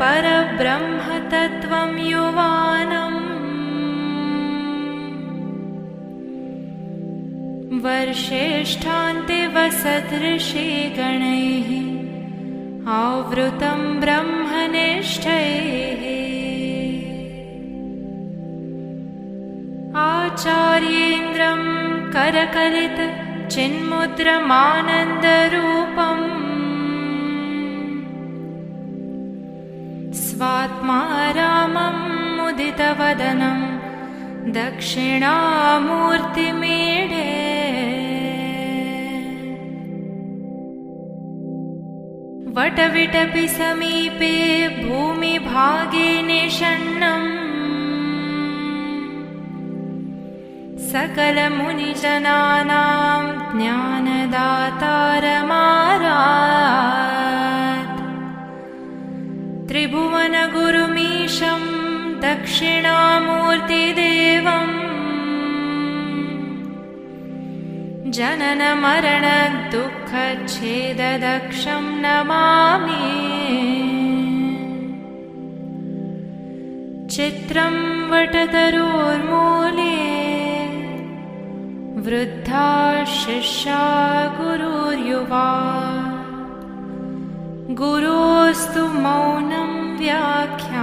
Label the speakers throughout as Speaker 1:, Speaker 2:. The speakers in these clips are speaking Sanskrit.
Speaker 1: परब्रह्मतत्त्वं युवानम्। वर्षेष्ठान्ते वसदृशे गणैः आवृतं ब्रह्मनिष्ठैः। आचार्येन्द्रं करकलित चिन्मुद्रमानन्दरूपम् मुदितवदनं दक्षिणामूर्तिमीडे। वटविटपि समीपे भूमिभागे निषण्णम् सकलमुनिजनानां ज्ञानदातारमारात्। त्रिभुवनगुरुमीशं दक्षिणामूर्तिदेवम्। जननमरणदुःखच्छेददक्षं नमामि। चित्रं वटतरोर्मूले वृद्धा शिष्या गुरुर्युवा। गुरोस्तु मौनं व्याख्यानम्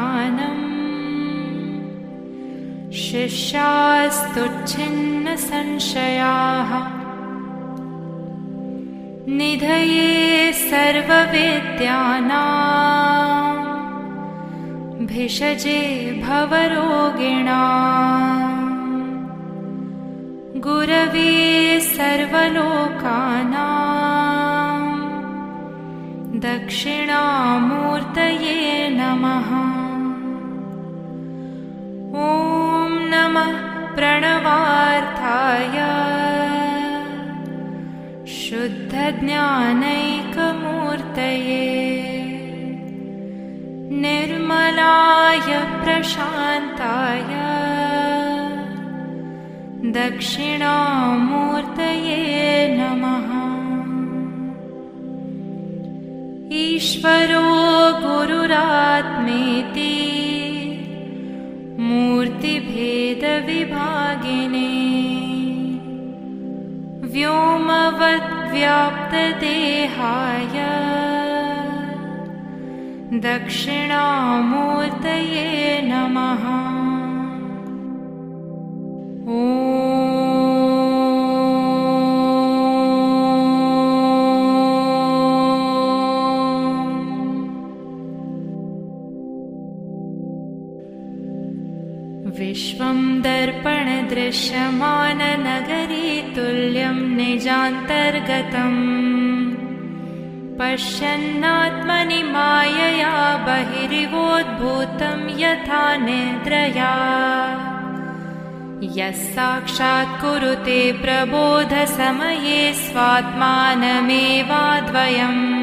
Speaker 1: शिष्यास्तुच्छिन्नसंशयाः। निधये सर्वविद्यानां भिषजे भवरोगिणा। गुरवे सर्वलोकानां दक्षिणामूर्तये नमः प्रणवार्थाय। शुद्धज्ञानैकमूर्तये। निर्मलाय प्रशान्ताय। दक्षिणामूर्तये नमः। ईश्वरो गुरुरात्मेति व्योमवद्व्याप्तदेहाय दक्षिणामूर्तये नमः दर्पणदृश्यमाननगरी तुल्यं निजान्तर्गतम्। पश्यन्नात्मनि मायया बहिरिवोद्भूतं यथा निद्रया यः साक्षात् कुरुते प्रबोधसमये स्वात्मानमेवाद्वयम्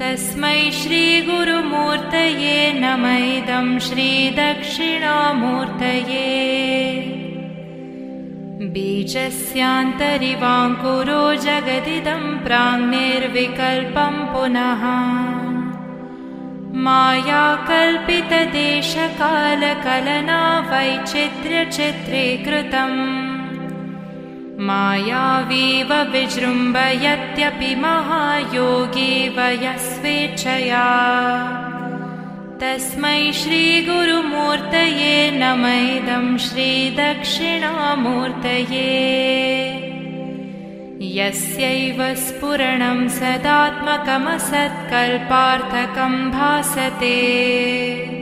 Speaker 1: तस्मै श्रीगुरुमूर्तये नमैदं श्रीदक्षिणामूर्तये। बीजस्यान्तरिवाङ्कुरो जगदिदं प्राङ्निर्विकल्पं पुनः। मायाकल्पितदेशकालकलना वैचित्र्यचित्रे कृतम् मायावीव विजृम्भयत्यपि महायोगी वयस्वेच्छया। तस्मै श्रीगुरुमूर्तये नमैदं श्रीदक्षिणामूर्तये। यस्यैव स्फुरणं सदात्मकमसत्कल्पार्थकं भासते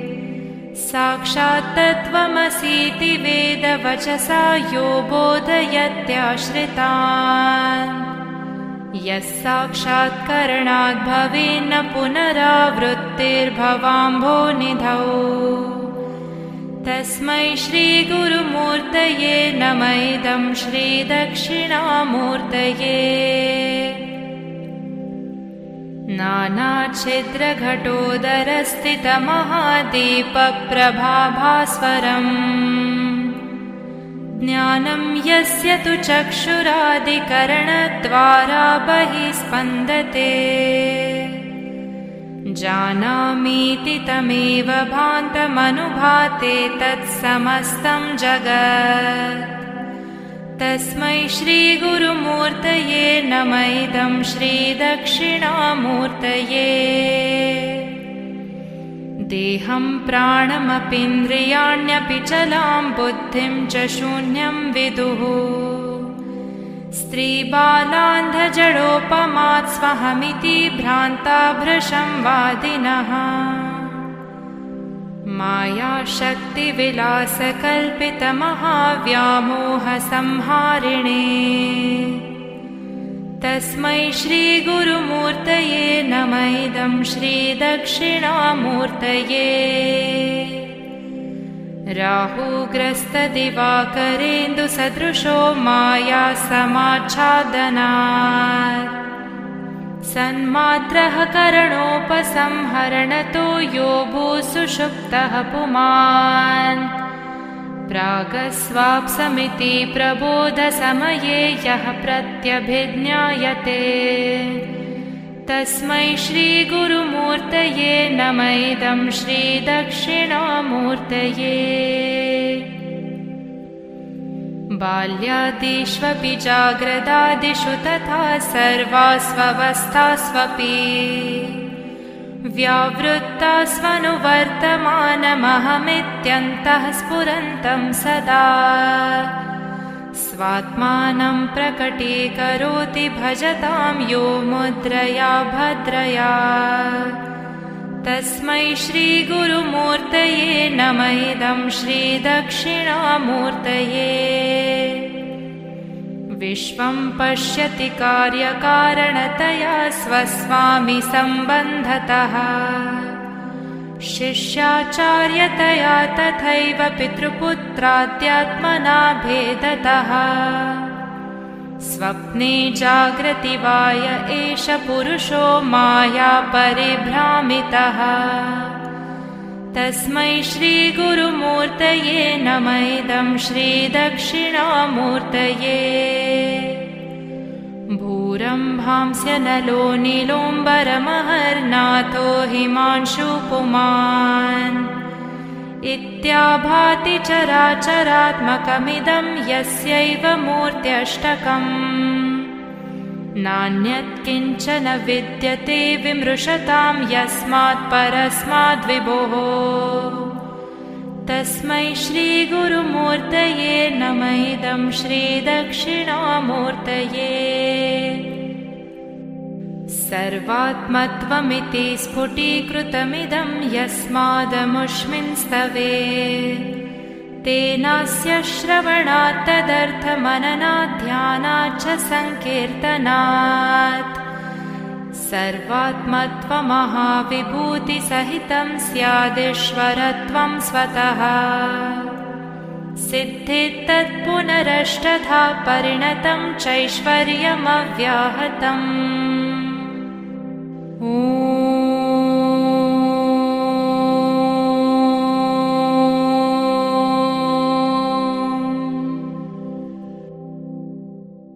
Speaker 1: साक्षात्तत्त्वमसीति वेदवचसा यो बोधयत्याश्रितान्। यः साक्षात्करणाद्भवेन्न पुनरावृत्तिर्भवाम्भोनिधौ तस्मै श्रीगुरुमूर्तये नमैदं श्रीदक्षिणामूर्तये नानाच्छिद्रघटोदरस्थितमहादीपप्रभाभास्वरम्। ज्ञानं यस्य तु चक्षुरादिकरणद्वारा बहिः स्पन्दते जानामीति तमेव भान्तमनुभाते तत्समस्तं जगत् तस्मै श्रीगुरुमूर्तये नमैदं श्रीदक्षिणामूर्तये। देहं प्राणमपीन्द्रियाण्यपि चलां बुद्धिं च शून्यं विदुः। स्त्रीबालान्धजडोपमात् स्वहमिति भ्रान्ता भृशं वादिनः मायाशक्तिविलासकल्पितमहाव्यामोहसंहारिणे। तस्मै श्रीगुरुमूर्तये नमैदं श्रीदक्षिणामूर्तये। राहुग्रस्तदिवाकरेन्दुसदृशो माया समाच्छादनात् सन्मात्रः करणोपसंहरणतो यो भूसुषुप्तः पुमान्। प्रागस्वाप्समिति प्रबोधसमये यः प्रत्यभिज्ञायते। तस्मै श्रीगुरुमूर्तये नमैदं श्रीदक्षिणामूर्तये बाल्यादिष्वपि जाग्रदादिषु तथा सर्वास्वस्थास्वपि व्यावृत्तास्वनुवर्तमानमहमित्यन्तः स्फुरन्तं सदा। स्वात्मानं प्रकटीकरोति भजतां यो मुद्रया भद्रया तस्मै श्रीगुरुमूर्तये नमैदं श्रीदक्षिणामूर्तये। विश्वं पश्यति कार्यकारणतया स्वस्वामि सम्बन्धतः शिष्याचार्यतया तथैव पितृपुत्राद्यात्मना भेदतः स्वप्ने जाग्रतिवाय एष पुरुषो माया परिभ्रामितः। तस्मै श्रीगुरुमूर्तये नमैदं श्रीदक्षिणामूर्तये। भूरम्भांस्य नलो नीलोम्बरमहर्नाथो हिमांशुपुमान् इत्याभाति चराचरात्मकमिदं यस्यैव मूर्त्यष्टकम्। नान्यत्किञ्चन विद्यते विमृशतां यस्मात् परस्माद्विभोः तस्मै श्रीगुरुमूर्तये नमैदं श्रीदक्षिणामूर्तये सर्वात्मत्वमिति स्फुटीकृतमिदं यस्मादमुष्मिन्स्तवे तेनास्य श्रवणात् तदर्थमननाध्यानाच्च सङ्कीर्तनात्। सर्वात्मत्वमहाविभूतिसहितं स्यादिश्वरत्वं स्वतः। सिद्धित्तत्पुनरष्टधा परिणतं चैश्वर्यमव्याहतम् Oh.